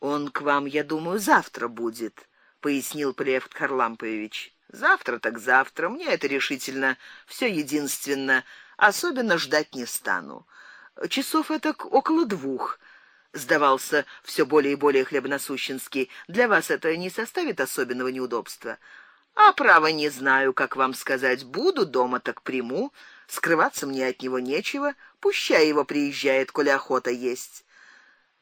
Он к вам, я думаю, завтра будет, пояснил Плевт Харлампович. Завтра так завтра, мне это решительно все единственно, особенно ждать не стану. Часов это около двух. Сдавался все более и более хлебносущенский. Для вас это не составит особенного неудобства. А право не знаю, как вам сказать. Буду дома, так приму. Скрываться мне от него нечего. Пущай его приезжает, коли охота есть.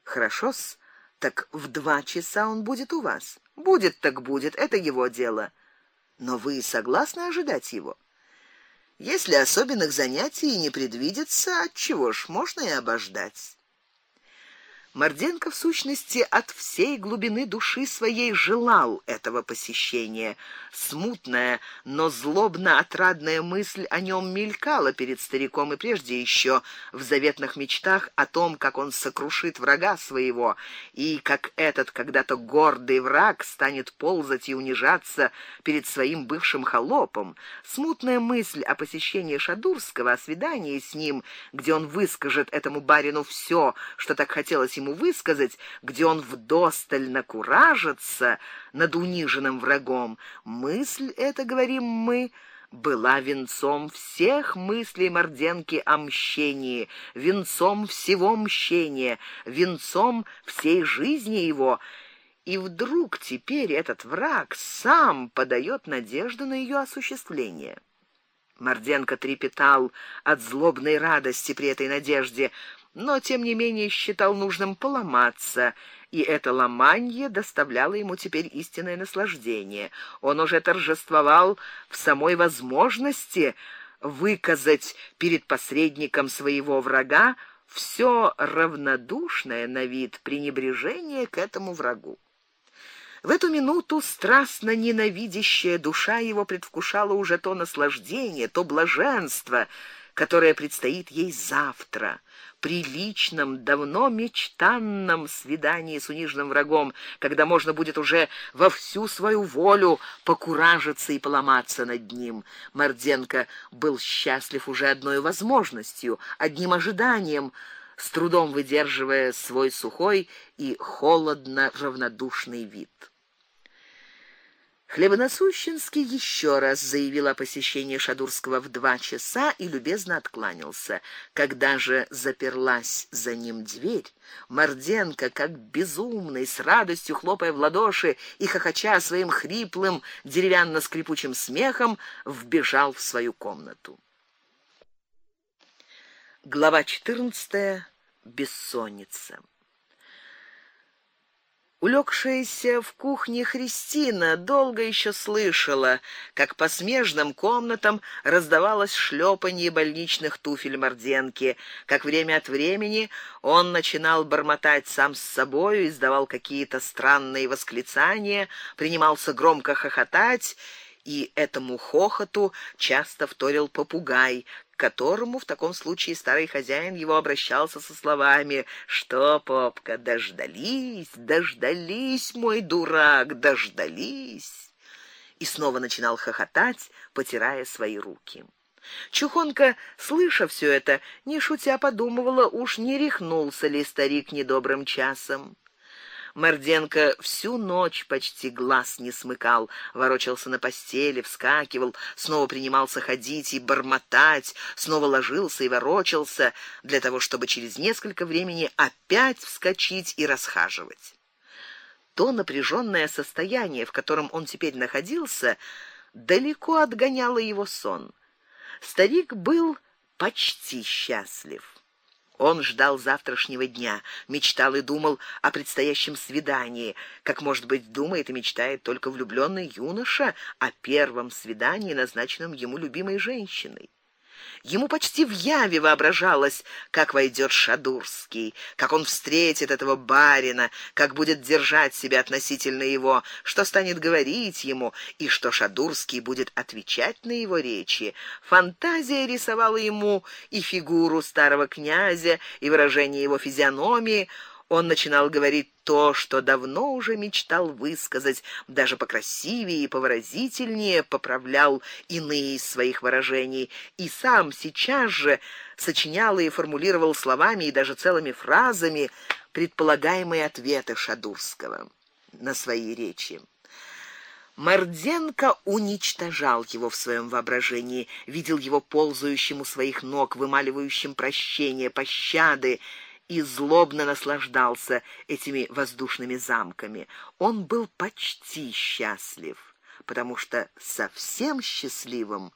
Хорошо-с. Так в два часа он будет у вас. Будет так будет, это его дело. Но вы согласны ожидать его? Если особенных занятий не предвидится, от чего ж можно и обождать. Морденко в сущности от всей глубины души своей желал этого посещения. Смутная, но злобно отрадная мысль о нем мелькала перед стариком и прежде еще в заветных мечтах о том, как он сокрушит врага своего и как этот когда-то гордый враг станет ползать и унижаться перед своим бывшим холопом. Смутная мысль о посещении Шадурского, о свидании с ним, где он выскажет этому барину все, что так хотелось ему высказать, где он вдосталь накуражится над униженным врагом. Мысль эта, говорим мы, была венцом всех мыслей Морденки о мщении, венцом всего мщения, венцом всей жизни его. И вдруг теперь этот враг сам подает надежду на ее осуществление. Морденко трепетал от злобной радости при этой надежде но тем не менее считал нужным поломаться, и это ломанье доставляло ему теперь истинное наслаждение. Он уже торжествовал в самой возможности выказать перед посредником своего врага все равнодушное на вид пренебрежение к этому врагу. В эту минуту страстно ненавидящая душа его предвкушала уже то наслаждение, то блаженство, которое предстоит ей завтра при личном, давно мечтанном свидании с униженным врагом, когда можно будет уже во всю свою волю покуражиться и поломаться над ним. Морденко был счастлив уже одной возможностью, одним ожиданием, с трудом выдерживая свой сухой и холодно равнодушный вид. Хлебоносущенский еще раз заявил о посещении Шадурского в два часа и любезно откланялся. Когда же заперлась за ним дверь, Морденко, как безумный, с радостью хлопая в ладоши и хохоча своим хриплым деревянно-скрипучим смехом, вбежал в свою комнату. Глава 14. Бессонница. Улегшаяся в кухне Христина долго еще слышала, как по смежным комнатам раздавалось шлепанье больничных туфель Морденки, как время от времени он начинал бормотать сам с собою, издавал какие-то странные восклицания, принимался громко хохотать, и этому хохоту часто вторил попугай, которому в таком случае старый хозяин его обращался со словами: "Что, попка, дождались, дождались, мой дурак, дождались". И снова начинал хохотать, потирая свои руки. Чухонка, слыша все это, не шутя подумывала, уж не рехнулся ли старик недобрым часом. Морденко всю ночь почти глаз не смыкал, ворочался на постели, вскакивал, снова принимался ходить и бормотать, снова ложился и ворочался для того, чтобы через несколько времени опять вскочить и расхаживать. То напряженное состояние, в котором он теперь находился, далеко отгоняло его сон. Старик был почти счастлив. Он ждал завтрашнего дня, мечтал и думал о предстоящем свидании, как, может быть, думает и мечтает только влюбленный юноша о первом свидании, назначенном ему любимой женщиной. Ему почти в яве воображалось, как войдет Шадурский, как он встретит этого барина, как будет держать себя относительно его, что станет говорить ему и что Шадурский будет отвечать на его речи. Фантазия рисовала ему и фигуру старого князя, и выражение его физиономии он начинал говорить то, что давно уже мечтал высказать, даже покрасивее и повыразительнее поправлял иные из своих выражений, и сам сейчас же сочинял и формулировал словами и даже целыми фразами предполагаемые ответы Шадурского на свои речи. Морденко уничтожал его в своем воображении, видел его ползающим у своих ног, вымаливающим прощение, пощады и злобно наслаждался этими воздушными замками. Он был почти счастлив, потому что совсем счастливым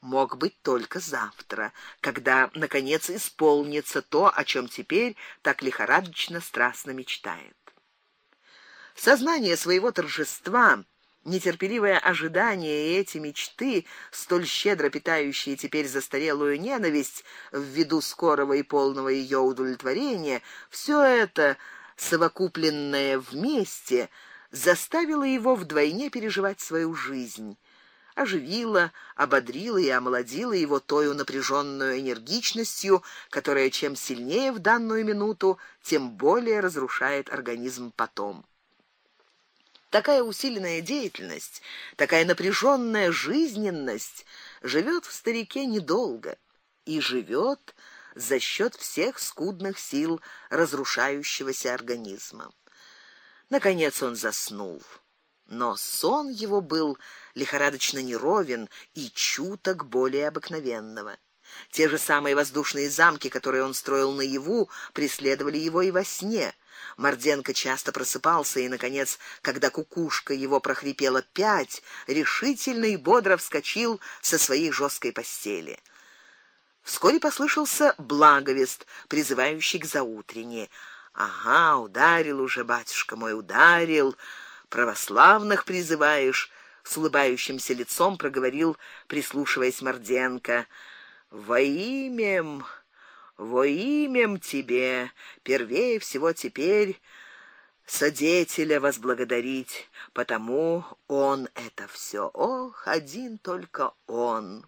мог быть только завтра, когда наконец исполнится то, о чем теперь так лихорадочно страстно мечтает. Сознание своего торжества нетерпеливое ожидание и эти мечты, столь щедро питающие теперь застарелую ненависть в виду скорого и полного ее удовлетворения, все это совокупленное вместе заставило его вдвойне переживать свою жизнь оживило, ободрило и омолодило его той напряженную энергичностью, которая чем сильнее в данную минуту, тем более разрушает организм потом. Такая усиленная деятельность, такая напряженная жизненность живет в старике недолго и живет за счет всех скудных сил разрушающегося организма. Наконец он заснул. Но сон его был лихорадочно неровен и чуток более обыкновенного. Те же самые воздушные замки, которые он строил наяву, преследовали его и во сне. Морденко часто просыпался и наконец, когда кукушка его прохрипела пять, решительно и бодро вскочил со своей жесткой постели. Вскоре послышался благовест, призывающий к заутренне. Ага, ударил уже батюшка мой, ударил. Православных призываешь, с улыбающимся лицом проговорил, прислушиваясь Морденко. Во имя во имем тебе, первее всего теперь содетеля возблагодарить, потому он это все. Ох, один только он.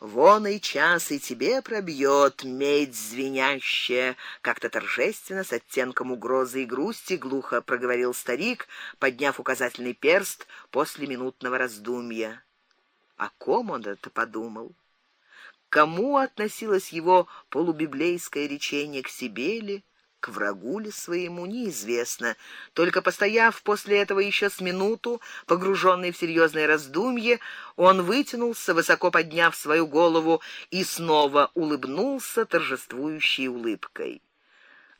Вон и час и тебе пробьет медь звенящая, как-то торжественно с оттенком угрозы и грусти глухо проговорил старик, подняв указательный перст после минутного раздумья. О ком он это подумал? Кому относилось его полубиблейское речение к себе ли, к врагу ли своему, неизвестно. Только постояв после этого еще с минуту, погруженный в серьезное раздумье, он вытянулся, высоко подняв свою голову и снова улыбнулся торжествующей улыбкой.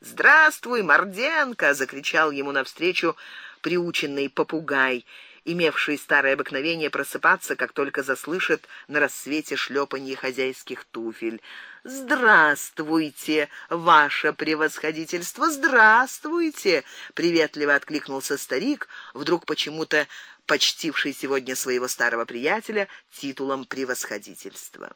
"Здравствуй, Морденко!" закричал ему навстречу приученный попугай имевший старое обыкновение просыпаться, как только заслышит на рассвете шлепанье хозяйских туфель. Здравствуйте, ваше превосходительство, здравствуйте, приветливо откликнулся старик, вдруг почему-то почтивший сегодня своего старого приятеля титулом превосходительства.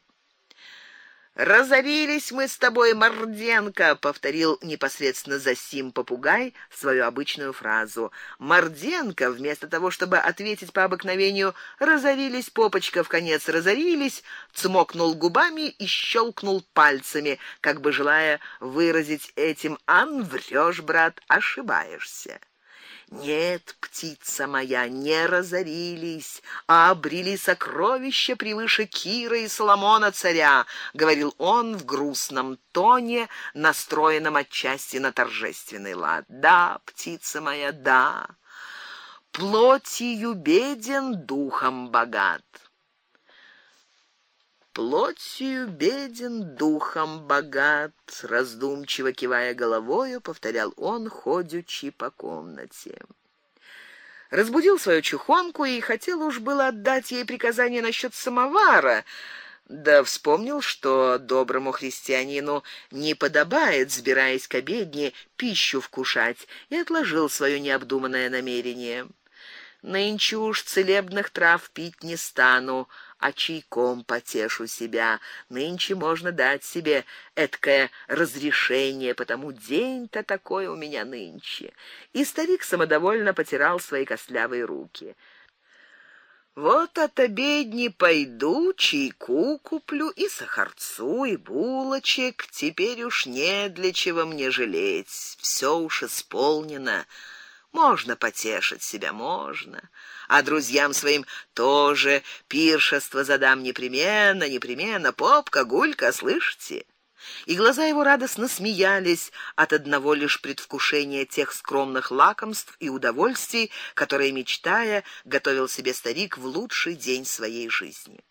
Разорились мы с тобой, Морденко, повторил непосредственно за сим попугай свою обычную фразу. Морденко вместо того, чтобы ответить по обыкновению разорились попочка в конец разорились, цмокнул губами и щелкнул пальцами, как бы желая выразить этим: "Ан врёшь, брат, ошибаешься". Нет, птица моя, не разорились, а обрели сокровища превыше Кира и Соломона царя, говорил он в грустном тоне, настроенном отчасти на торжественный лад. Да, птица моя, да. Плотью беден, духом богат плотью беден, духом богат, раздумчиво кивая головою, повторял он, ходячи по комнате. Разбудил свою чухонку и хотел уж было отдать ей приказание насчет самовара, да вспомнил, что доброму христианину не подобает, сбираясь к обедне, пищу вкушать, и отложил свое необдуманное намерение. Нынче уж целебных трав пить не стану, а чайком потешу себя. Нынче можно дать себе эткое разрешение, потому день-то такой у меня нынче. И старик самодовольно потирал свои костлявые руки. Вот от обедни пойду, чайку куплю и сахарцу, и булочек. Теперь уж не для чего мне жалеть, все уж исполнено. Можно потешить себя, можно а друзьям своим тоже пиршество задам непременно, непременно, попка, гулька, слышите? и глаза его радостно смеялись от одного лишь предвкушения тех скромных лакомств и удовольствий, которые мечтая готовил себе старик в лучший день своей жизни.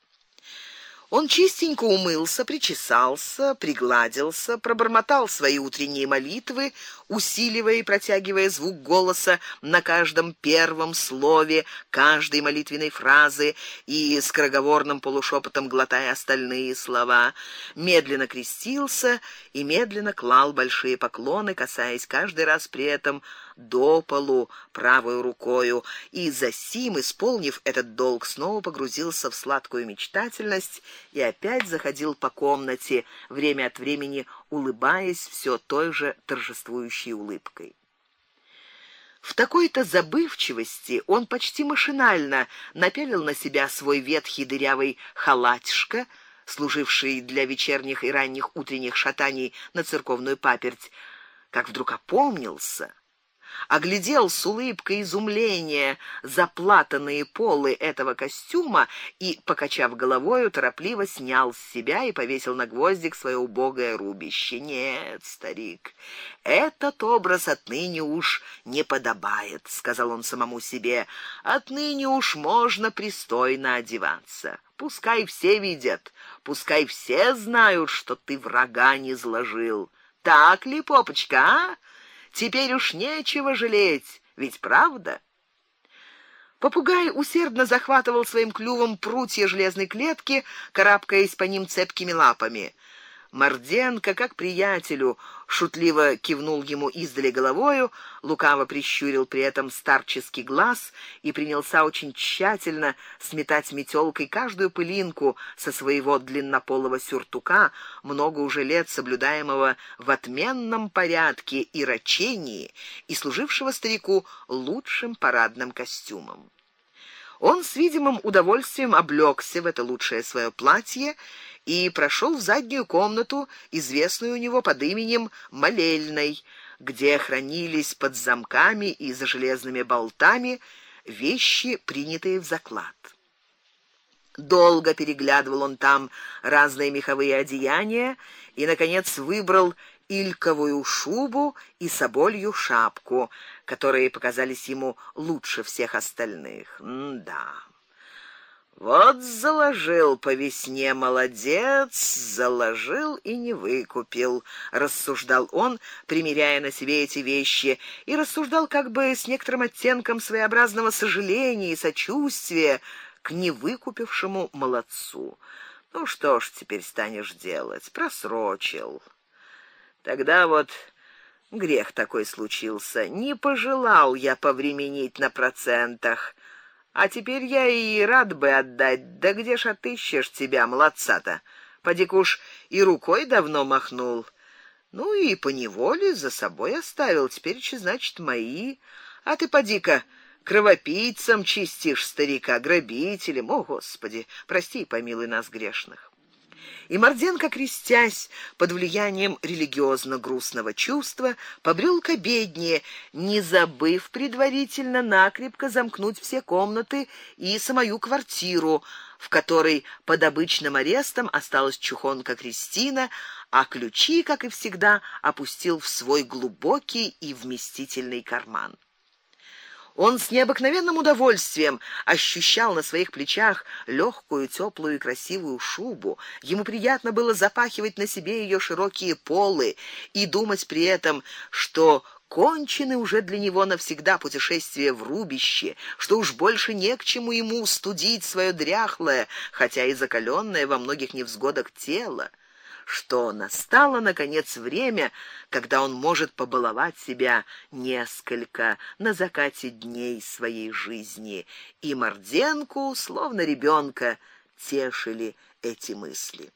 Он чистенько умылся, причесался, пригладился, пробормотал свои утренние молитвы, усиливая и протягивая звук голоса на каждом первом слове каждой молитвенной фразы и скороговорным полушепотом глотая остальные слова, медленно крестился и медленно клал большие поклоны, касаясь каждый раз при этом до полу правой рукою, и за сим, исполнив этот долг, снова погрузился в сладкую мечтательность и опять заходил по комнате, время от времени улыбаясь все той же торжествующей улыбкой. В такой-то забывчивости он почти машинально напялил на себя свой ветхий дырявый халатишко, служивший для вечерних и ранних утренних шатаний на церковную паперть, как вдруг опомнился оглядел с улыбкой изумления заплатанные полы этого костюма и, покачав головой, торопливо снял с себя и повесил на гвоздик свое убогое рубище. Нет, старик, этот образ отныне уж не подобает, сказал он самому себе. Отныне уж можно пристойно одеваться. Пускай все видят, пускай все знают, что ты врага не зложил. Так ли, попочка, а? Теперь уж нечего жалеть, ведь правда? Попугай усердно захватывал своим клювом прутья железной клетки, карабкаясь по ним цепкими лапами. Морденко, как приятелю, шутливо кивнул ему издали головою, лукаво прищурил при этом старческий глаз и принялся очень тщательно сметать метелкой каждую пылинку со своего длиннополого сюртука, много уже лет соблюдаемого в отменном порядке и рачении и служившего старику лучшим парадным костюмом. Он с видимым удовольствием облёкся в это лучшее свое платье и прошел в заднюю комнату, известную у него под именем Молельной, где хранились под замками и за железными болтами вещи, принятые в заклад. Долго переглядывал он там разные меховые одеяния и наконец выбрал ильковую шубу и соболью шапку, которые показались ему лучше всех остальных. М-да. Вот заложил по весне молодец, заложил и не выкупил, рассуждал он, примеряя на себе эти вещи, и рассуждал как бы с некоторым оттенком своеобразного сожаления и сочувствия к невыкупившему молодцу. Ну что ж теперь станешь делать? Просрочил. Тогда вот грех такой случился. Не пожелал я повременить на процентах. А теперь я и рад бы отдать. Да где ж отыщешь тебя, молодца-то? Поди уж и рукой давно махнул. Ну и по неволе за собой оставил, теперь че значит мои. А ты поди-ка кровопийцам чистишь старика, грабителем. О, Господи, прости и помилуй нас грешных. И Морденко, крестясь под влиянием религиозно-грустного чувства, побрел к обедне, не забыв предварительно накрепко замкнуть все комнаты и самую квартиру, в которой под обычным арестом осталась чухонка Кристина, а ключи, как и всегда, опустил в свой глубокий и вместительный карман. Он с необыкновенным удовольствием ощущал на своих плечах легкую, теплую и красивую шубу. Ему приятно было запахивать на себе ее широкие полы и думать при этом, что кончены уже для него навсегда путешествие в рубище, что уж больше не к чему ему студить свое дряхлое, хотя и закаленное во многих невзгодах тело что настало наконец время, когда он может побаловать себя несколько на закате дней своей жизни, и Морденку, словно ребенка, тешили эти мысли.